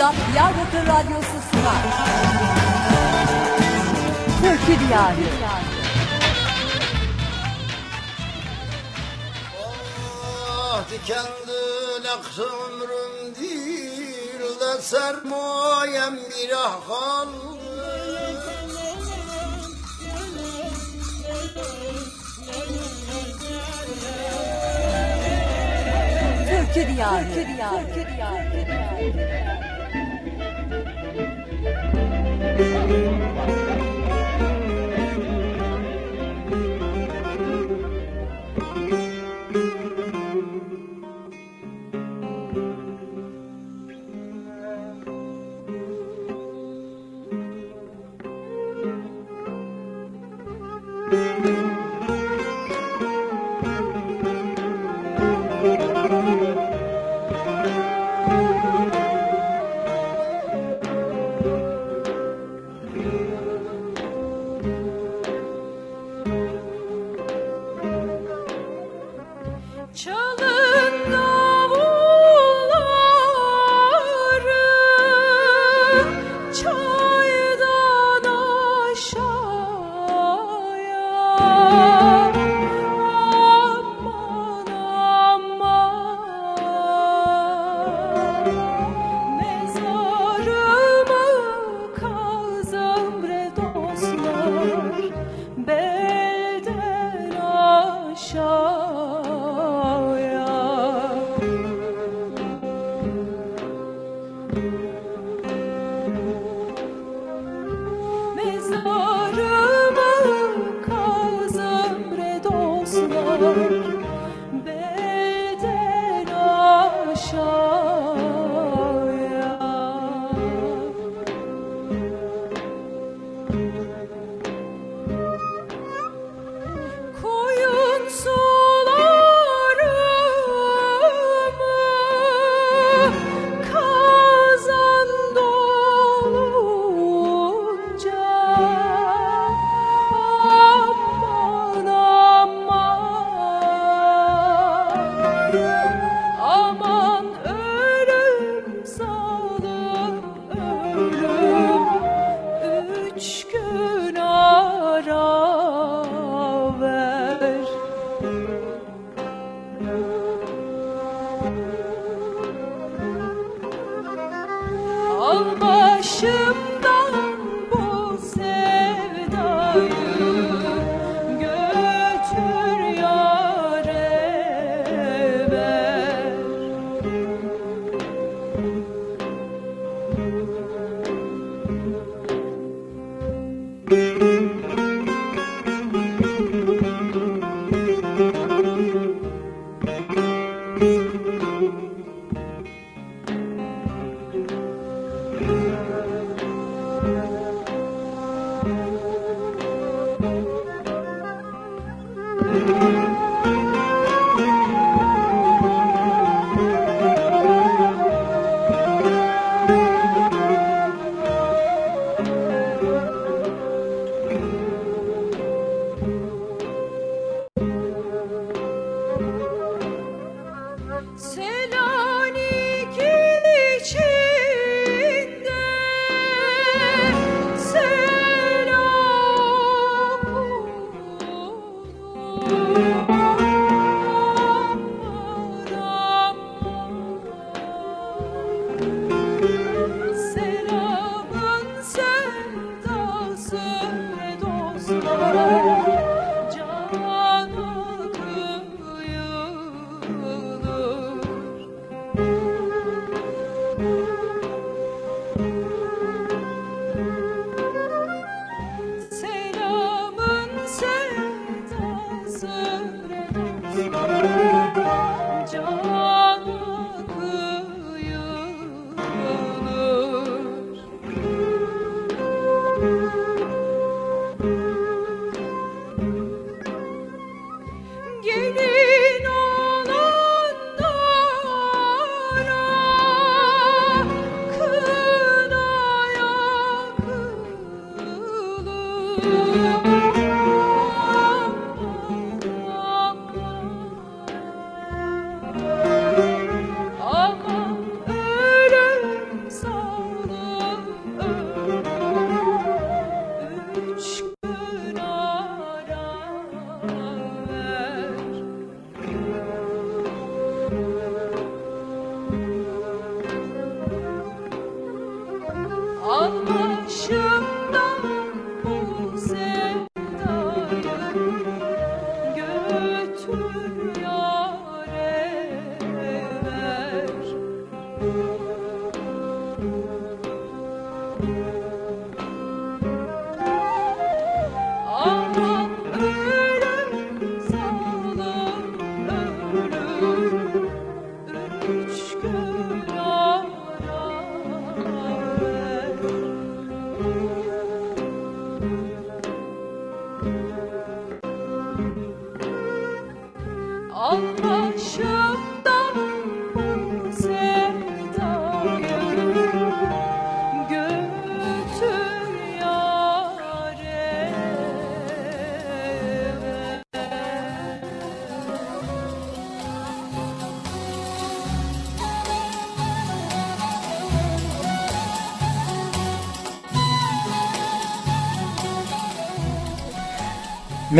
Radyo'da Diyarbakır Radyosu sunar. Türkü Diyarı. Ah dikenli laks ömrüm değil de sermayem bir ah kaldı. Türkü Diyarı. Türkü Diyarı. Türkü Diyarı. Música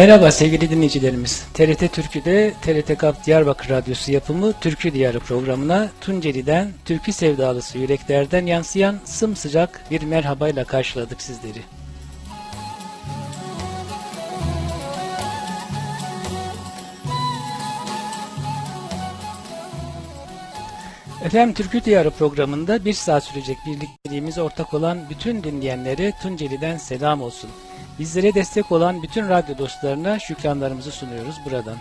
Merhaba sevgili dinleyicilerimiz. TRT Türkü'de TRT Kap Diyarbakır Radyosu yapımı Türkü Diyarı programına Tunceli'den türkü sevdalısı yüreklerden yansıyan sımsıcak bir merhabayla karşıladık sizleri. Efendim Türkü Diyarı programında bir saat sürecek birlikteliğimize ortak olan bütün dinleyenlere Tunceli'den selam olsun. Bizlere destek olan bütün radyo dostlarına şükranlarımızı sunuyoruz buradan.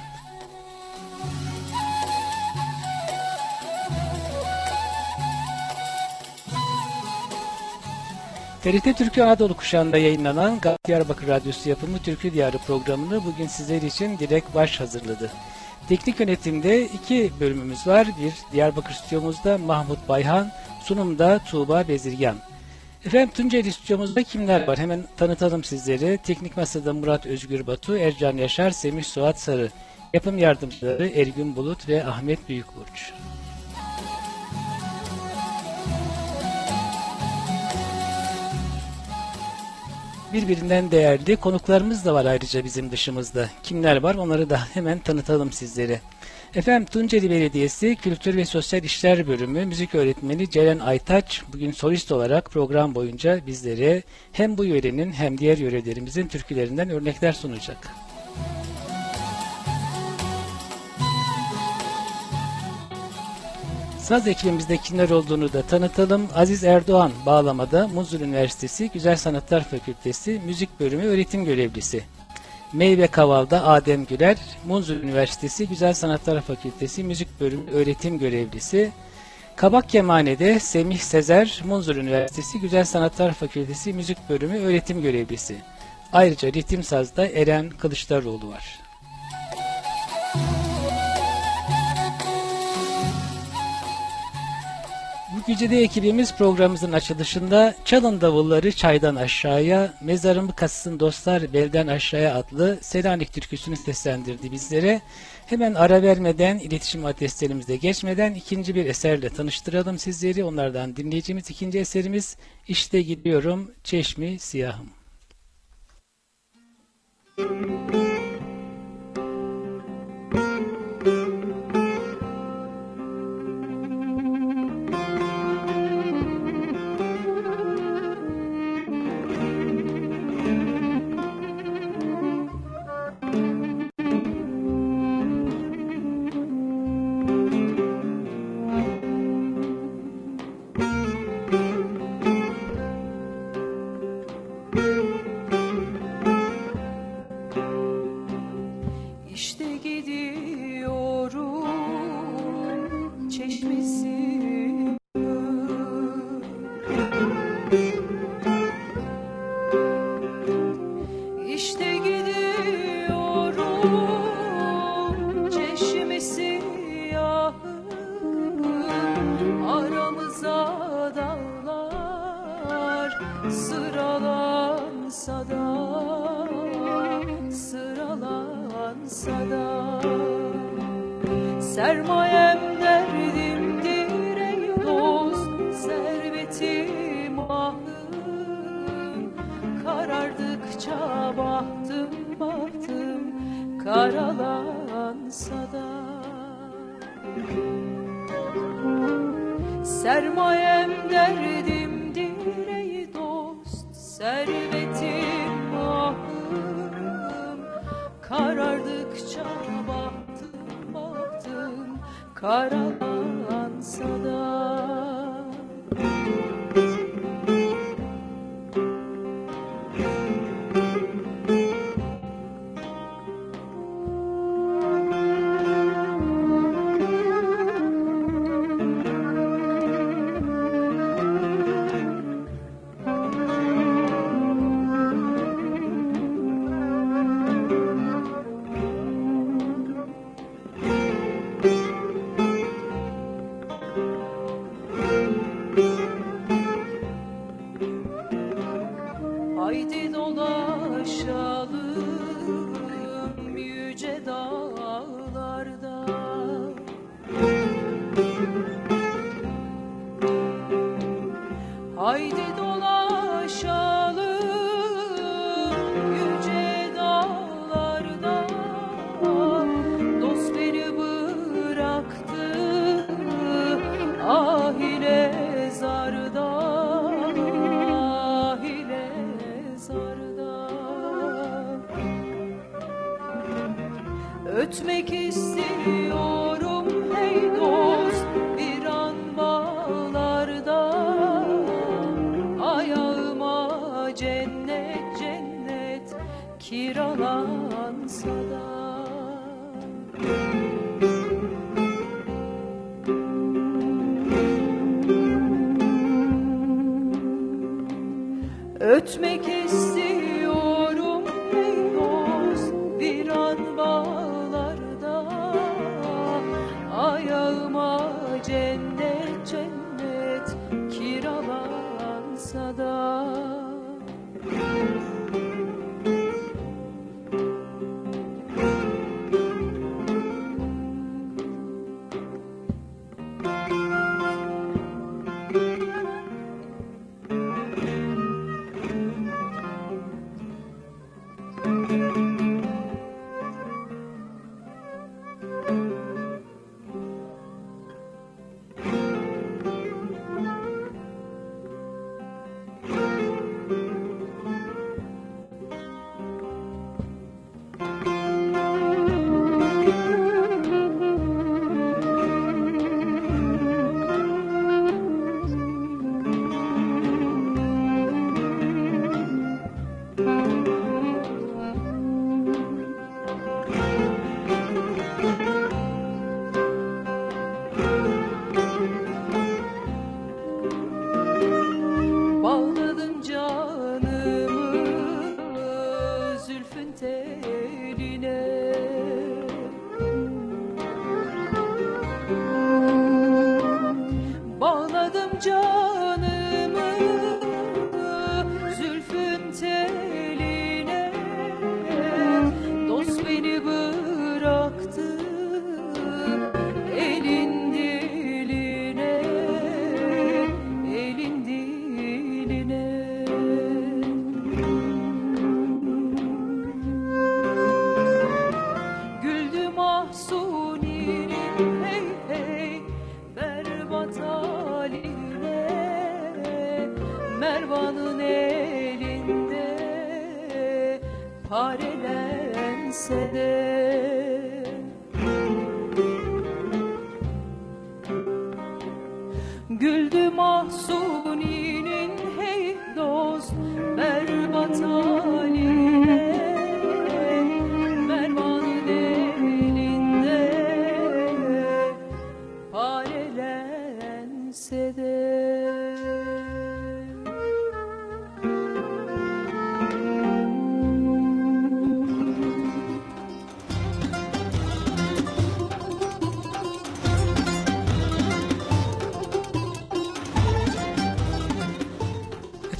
TRT Türkü Anadolu kuşağında yayınlanan Diyarbakır Radyosu yapımı Türkü Diyarı programını bugün sizler için Dilek Baş hazırladı. Teknik yönetimde iki bölümümüz var. Bir Diyarbakır stüdyomuzda Mahmut Bayhan, sunumda Tuğba Bezirgan. Efendim Tunceli stüdyomuzda kimler var? Hemen tanıtalım sizleri. Teknik Masada Murat Özgür Batu, Ercan Yaşar, Semih Suat Sarı. Yapım yardımcıları Ergün Bulut ve Ahmet Büyükburç. Birbirinden değerli konuklarımız da var ayrıca bizim dışımızda. Kimler var onları da hemen tanıtalım sizlere. Efendim Tunceli Belediyesi Kültür ve Sosyal İşler Bölümü müzik öğretmeni Ceren Aytaç bugün solist olarak program boyunca bizlere hem bu yörenin hem diğer yörelerimizin türkülerinden örnekler sunacak. Saz ekibimizde kimler olduğunu da tanıtalım. Aziz Erdoğan bağlamada Muzur Üniversitesi Güzel Sanatlar Fakültesi Müzik Bölümü öğretim görevlisi. Meyve Kaval'da Adem Güler, Munzur Üniversitesi Güzel Sanatlar Fakültesi Müzik Bölümü öğretim görevlisi. Kabak Kemane'de Semih Sezer, Munzur Üniversitesi Güzel Sanatlar Fakültesi Müzik Bölümü öğretim görevlisi. Ayrıca ritim sazda Eren Kılıçdaroğlu var. Bu gecede ekibimiz programımızın açılışında Çalın Davulları Çaydan Aşağıya, Mezarımı Kasısın Dostlar Belden Aşağıya adlı Selanik türküsünü seslendirdi bizlere. Hemen ara vermeden, iletişim adreslerimize geçmeden ikinci bir eserle tanıştıralım sizleri. Onlardan dinleyeceğimiz ikinci eserimiz İşte Gidiyorum Çeşmi Siyahım. İşte sıralansa da sıralansa da. Sermayem derdimdir ey dost servetim ahım Karardıkça bahtım bahtım karalansa da. Sermayem Servetim ahım Karardıkça baktım baktım. Karalansa kiralansa da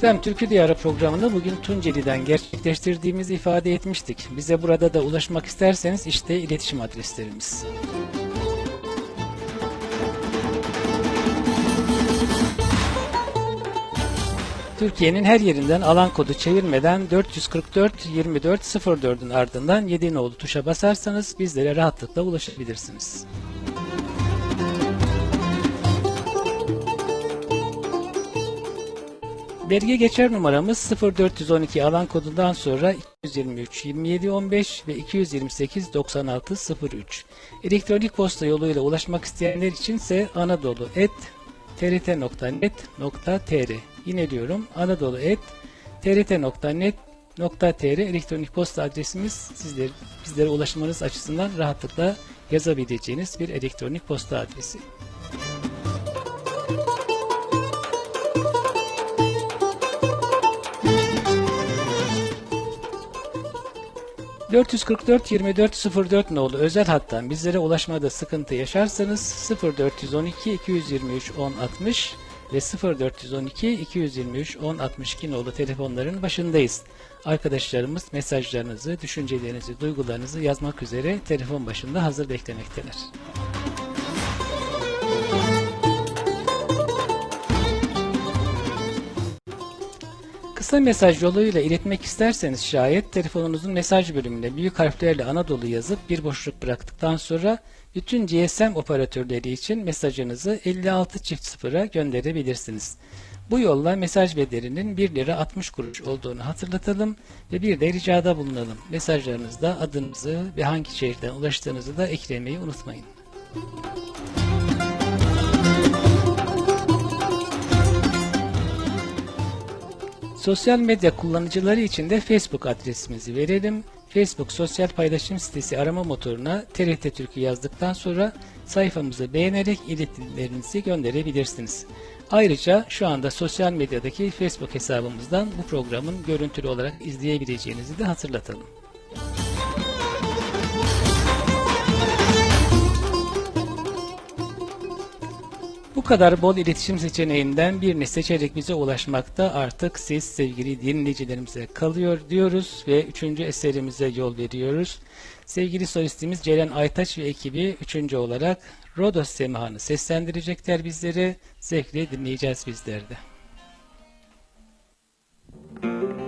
Efendim Türkü Diyarı programını bugün Tunceli'den gerçekleştirdiğimizi ifade etmiştik. Bize burada da ulaşmak isterseniz işte iletişim adreslerimiz. Türkiye'nin her yerinden alan kodu çevirmeden 444 24 04'ün ardından 7 nolu tuşa basarsanız bizlere rahatlıkla ulaşabilirsiniz. Belge geçer numaramız 0412 alan kodundan sonra 223 27 15 ve 228 96 03. Elektronik posta yoluyla ulaşmak isteyenler içinse anadolu et Yine diyorum anadolu elektronik posta adresimiz sizler, bizlere ulaşmanız açısından rahatlıkla yazabileceğiniz bir elektronik posta adresi. ...444 24 04 nolu özel hattan bizlere ulaşmada sıkıntı yaşarsanız 0412 223 10 60 ve 0412 223 10 62 nolu telefonların başındayız. Arkadaşlarımız mesajlarınızı, düşüncelerinizi, duygularınızı yazmak üzere telefon başında hazır beklemekteler. Kısa mesaj yoluyla iletmek isterseniz şayet telefonunuzun mesaj bölümüne büyük harflerle Anadolu yazıp bir boşluk bıraktıktan sonra bütün GSM operatörleri için mesajınızı 56 çift sıfıra gönderebilirsiniz. Bu yolla mesaj bedelinin 1 lira 60 kuruş olduğunu hatırlatalım ve bir de ricada bulunalım. Mesajlarınızda adınızı ve hangi şehirden ulaştığınızı da eklemeyi unutmayın. Sosyal medya kullanıcıları için de Facebook adresimizi verelim. Facebook sosyal paylaşım sitesi arama motoruna TRT Türk'ü yazdıktan sonra sayfamızı beğenerek iletilerinizi gönderebilirsiniz. Ayrıca şu anda sosyal medyadaki Facebook hesabımızdan bu programın görüntülü olarak izleyebileceğinizi de hatırlatalım. Bu kadar bol iletişim seçeneğinden birini seçerek bize ulaşmakta artık siz sevgili dinleyicilerimize kalıyor diyoruz ve üçüncü eserimize yol veriyoruz. Sevgili solistimiz Ceren Aytaç ve ekibi üçüncü olarak Rodos Semahan'ı seslendirecekler bizleri. Zevkle dinleyeceğiz bizler de. Ayıplarım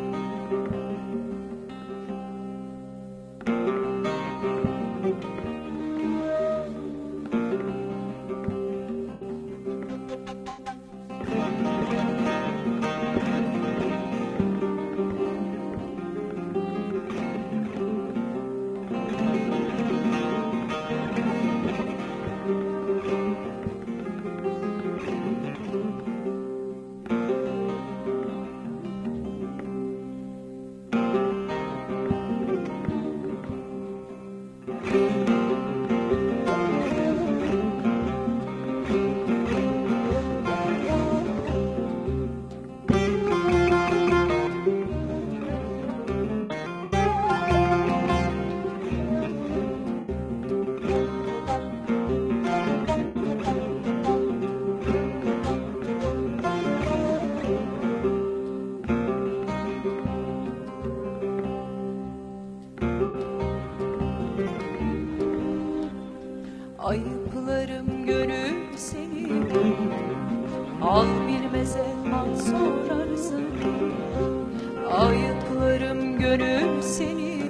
Gönül seni.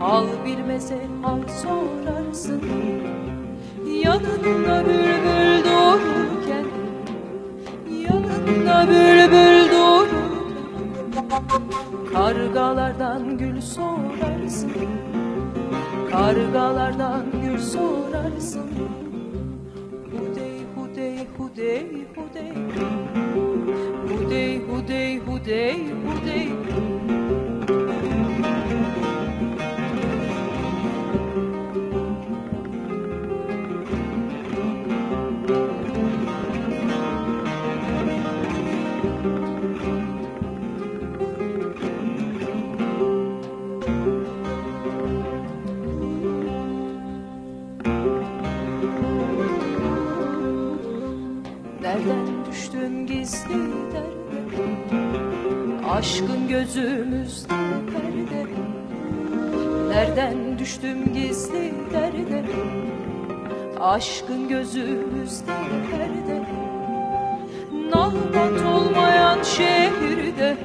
Al bir meze al sorarsın. Yanında bülbül dururken Yanında bülbül dururken Kargalardan gül sorarsın. Kargalardan gül sorarsın. Hudey hudey hudey hudey. Hudey hudey hudey hudey Nereden düştün gizli derde Aşkın gözümüzde perde. Nereden düştüm gizli derde Aşkın gözümüzde perde. Nalbant olmayan şehirde.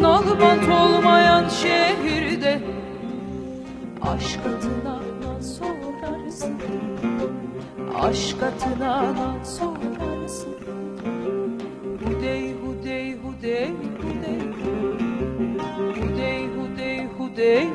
Nalbant olmayan şehirde. Aşk adına sorarsın Aşk adına sorarsın hudey hudey hudey Hudey. Hudey hudey hudey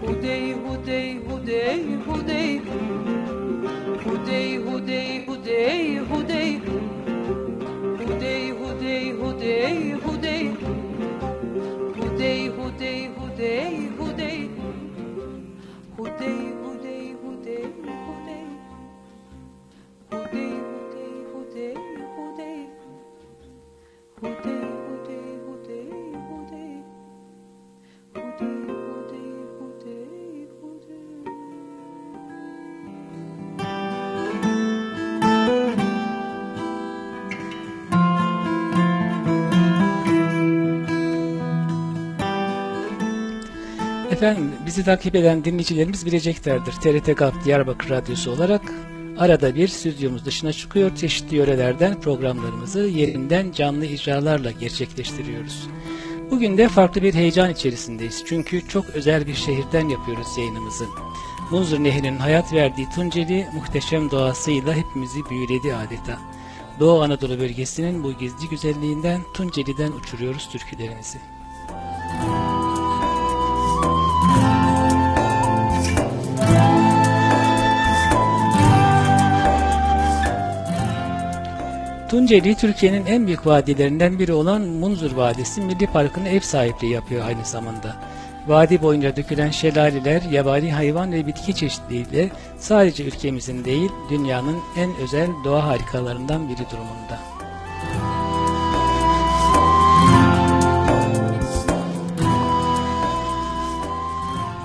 hudey hudey hudey Hudey bizi takip eden dinleyicilerimiz bileceklerdir. TRT GAP Diyarbakır Radyosu olarak arada bir stüdyomuz dışına çıkıyor. Çeşitli yörelerden programlarımızı yerinden canlı icralarla gerçekleştiriyoruz. Bugün de farklı bir heyecan içerisindeyiz. Çünkü çok özel bir şehirden yapıyoruz yayınımızı. Munzur Nehri'nin hayat verdiği Tunceli muhteşem doğasıyla hepimizi büyüledi adeta. Doğu Anadolu bölgesinin bu gizli güzelliğinden Tunceli'den uçuruyoruz türkülerimizi. Tunceli Türkiye'nin en büyük vadilerinden biri olan Munzur Vadisi Milli Parkı'na ev sahipliği yapıyor aynı zamanda. Vadi boyunca dökülen şelaleler, yabani hayvan ve bitki çeşitliliğiyle sadece ülkemizin değil, dünyanın en özel doğa harikalarından biri durumunda.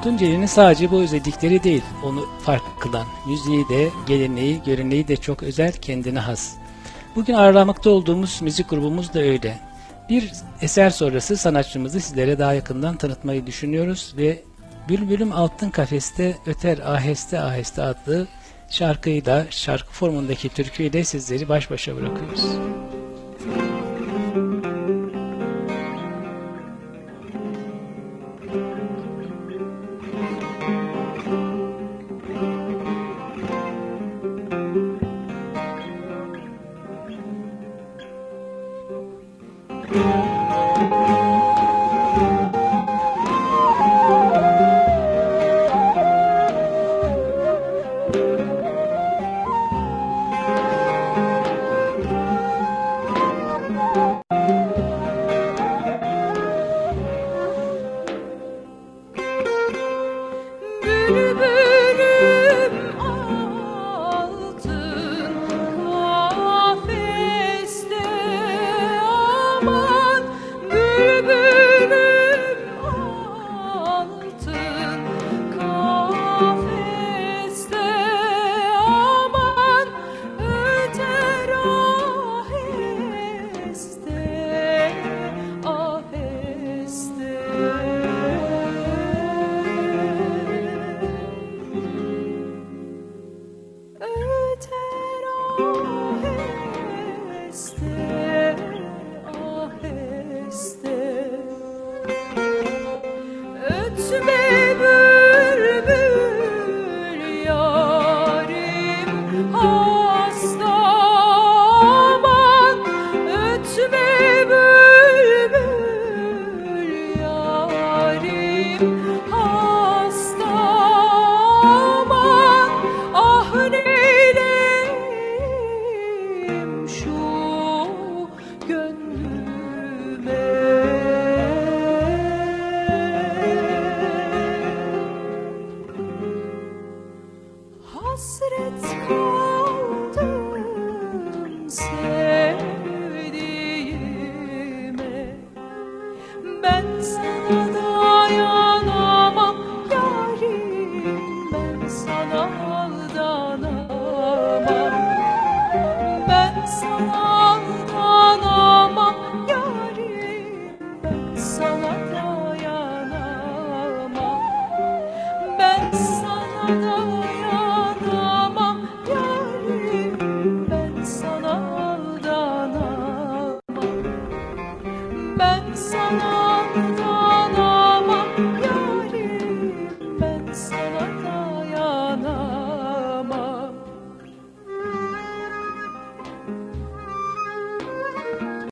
Tunceli'nin sadece bu özellikleri değil, onu farklı kılan, müziği de, geleneği, göreneği de çok özel, kendine has. Bugün ağırlamakta olduğumuz müzik grubumuz da öyle. Bir eser sonrası sanatçımızı sizlere daha yakından tanıtmayı düşünüyoruz ve Bülbülüm Altın Kafeste Öter Aheste Aheste adlı şarkıyla, şarkı formundaki türküyle sizleri baş başa bırakıyoruz.